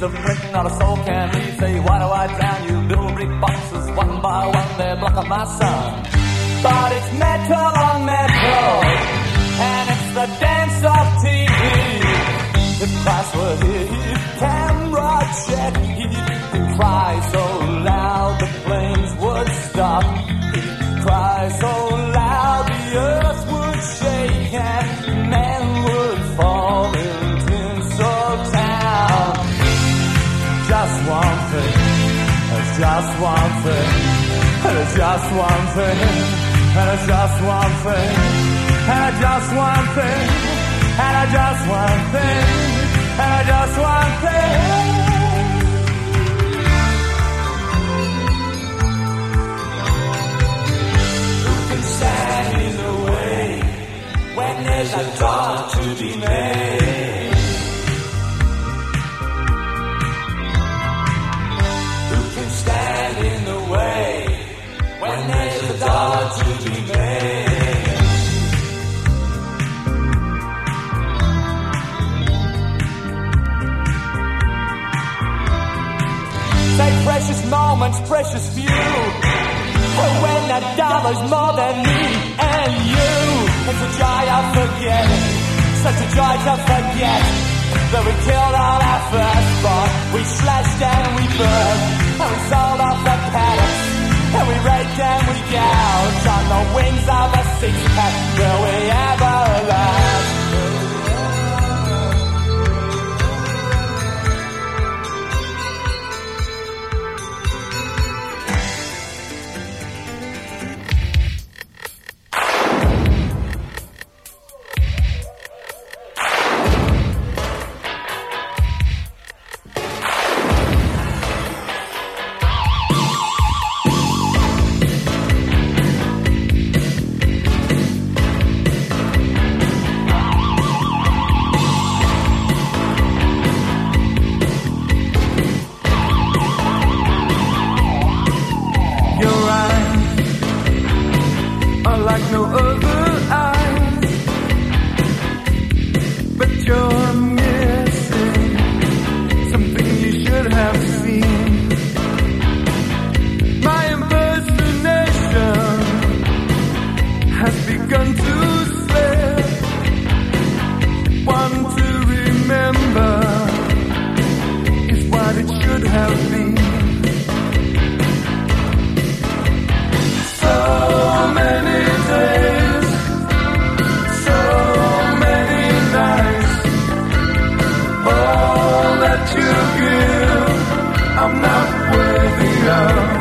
seas of print, not a soul can leave. Say, why do I drown you? Little brick boxes, one by one, they're blocking my sun. But it's metal on metal, and it's the dance of TV. If Christ were here, he'd camera check, he'd cry so loud the planes would stop. Just one thing, there's just one thing, and it's just one thing, and I just one thing, and I just one thing, and I just one thing. Who can stand in the way when there's a dollar moments, precious few. When that dollar's more than me and you. It's a joy I forget. such a joy to forget that we killed all our firstborn. We slashed and we burned, and we sold off the paddocks. And we raked and we gouged on the wings of a six pack. Will we ever learn? Like no other freedom.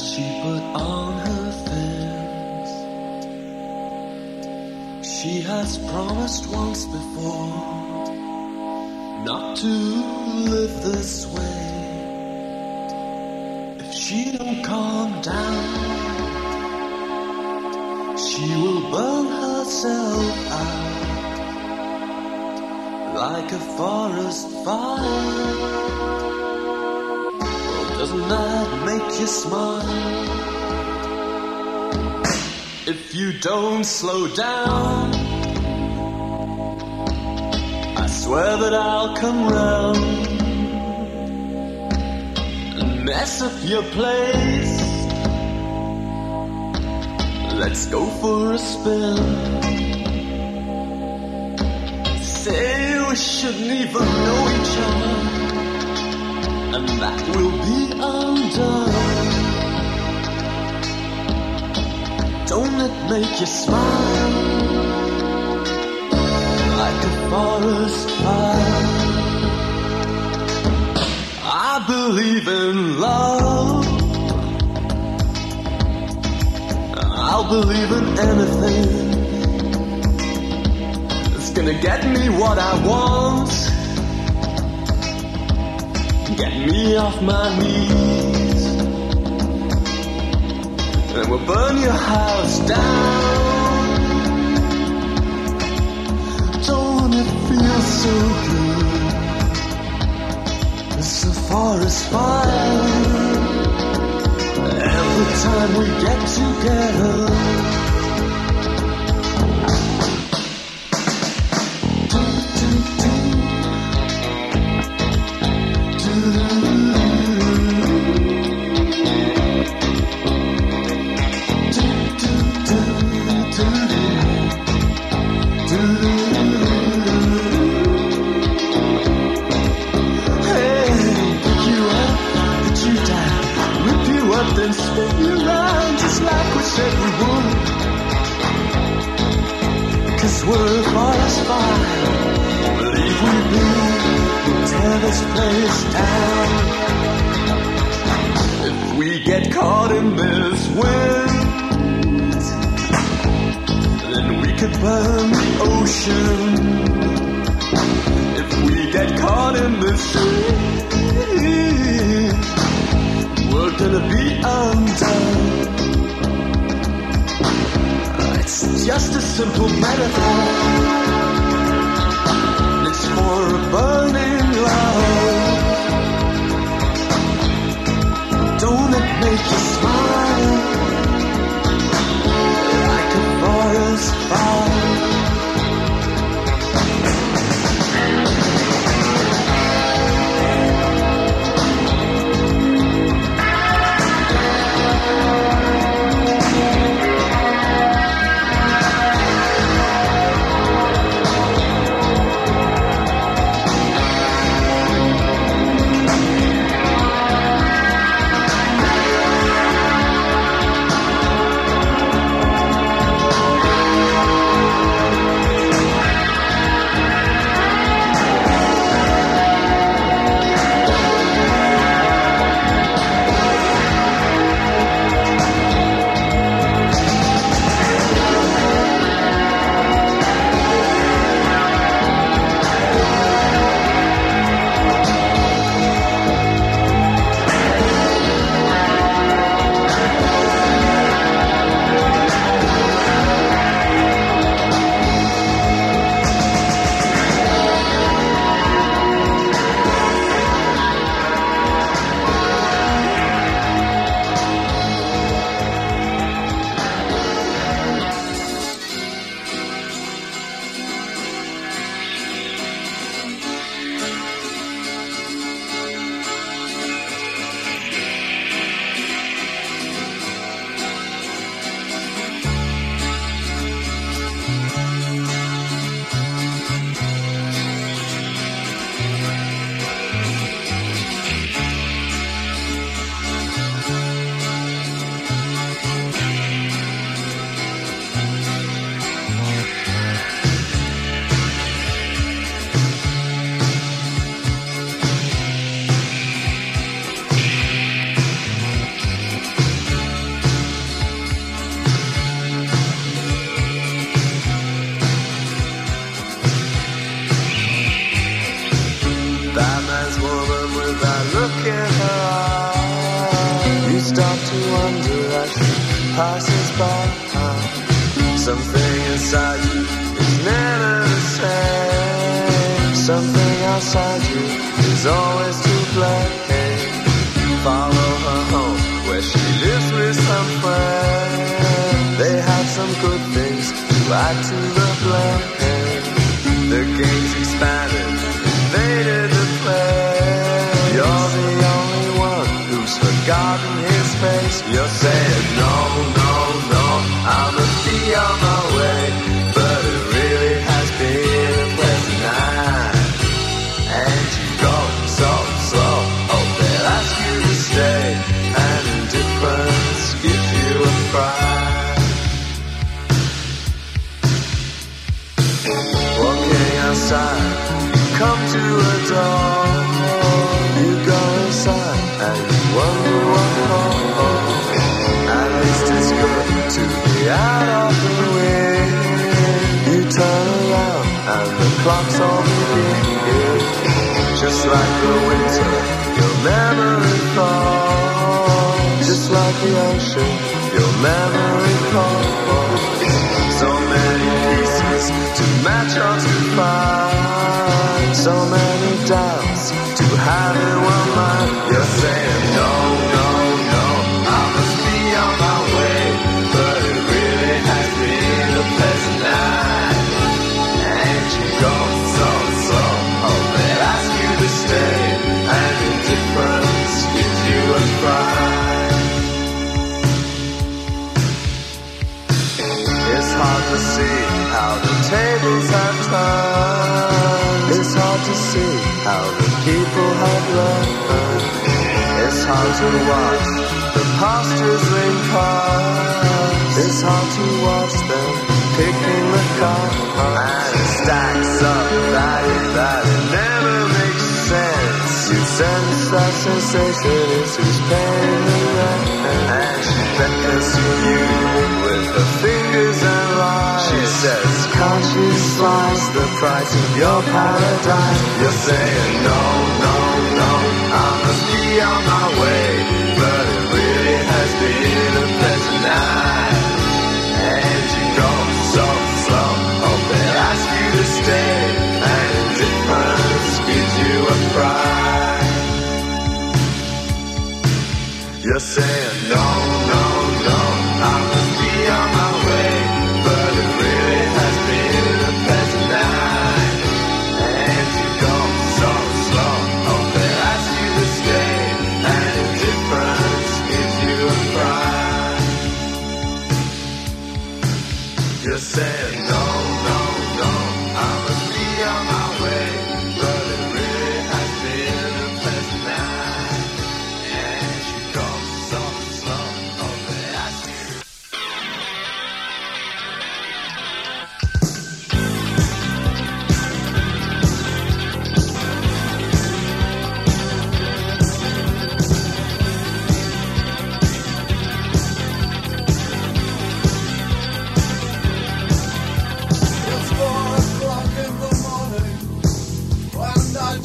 She put on her things. She has promised once before not to live this way. If she don't calm down, she will burn herself out like a forest fire. Oh, doesn't that smile? If you don't slow down, I swear that I'll come round and mess up your place. Let's go for a spin. Say we shouldn't even know each other, will be undone. Don't it make you smile like a forest fire? I believe in love. I'll believe in anything. It's gonna get me what I want. Me off my knees. And we'll burn your house down. Don't it feel so good? It's a forest fire. Every time we get together. The ocean. If we get caught in the street, we're gonna be undone. Uh, it's just a simple metaphor. and you with fingers and lies. She says, Can't you slice the price of your paradise? You're saying no, no, You're saying no, no, no. I'm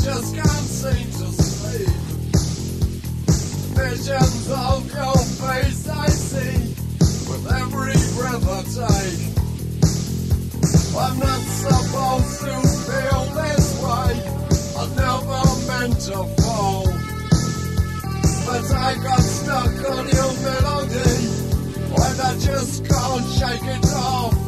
just can't seem to sleep. Visions of your face I see with every breath I take. I'm not supposed to feel this way. I never meant to fall. But I got stuck on your melody, and I just can't shake it off.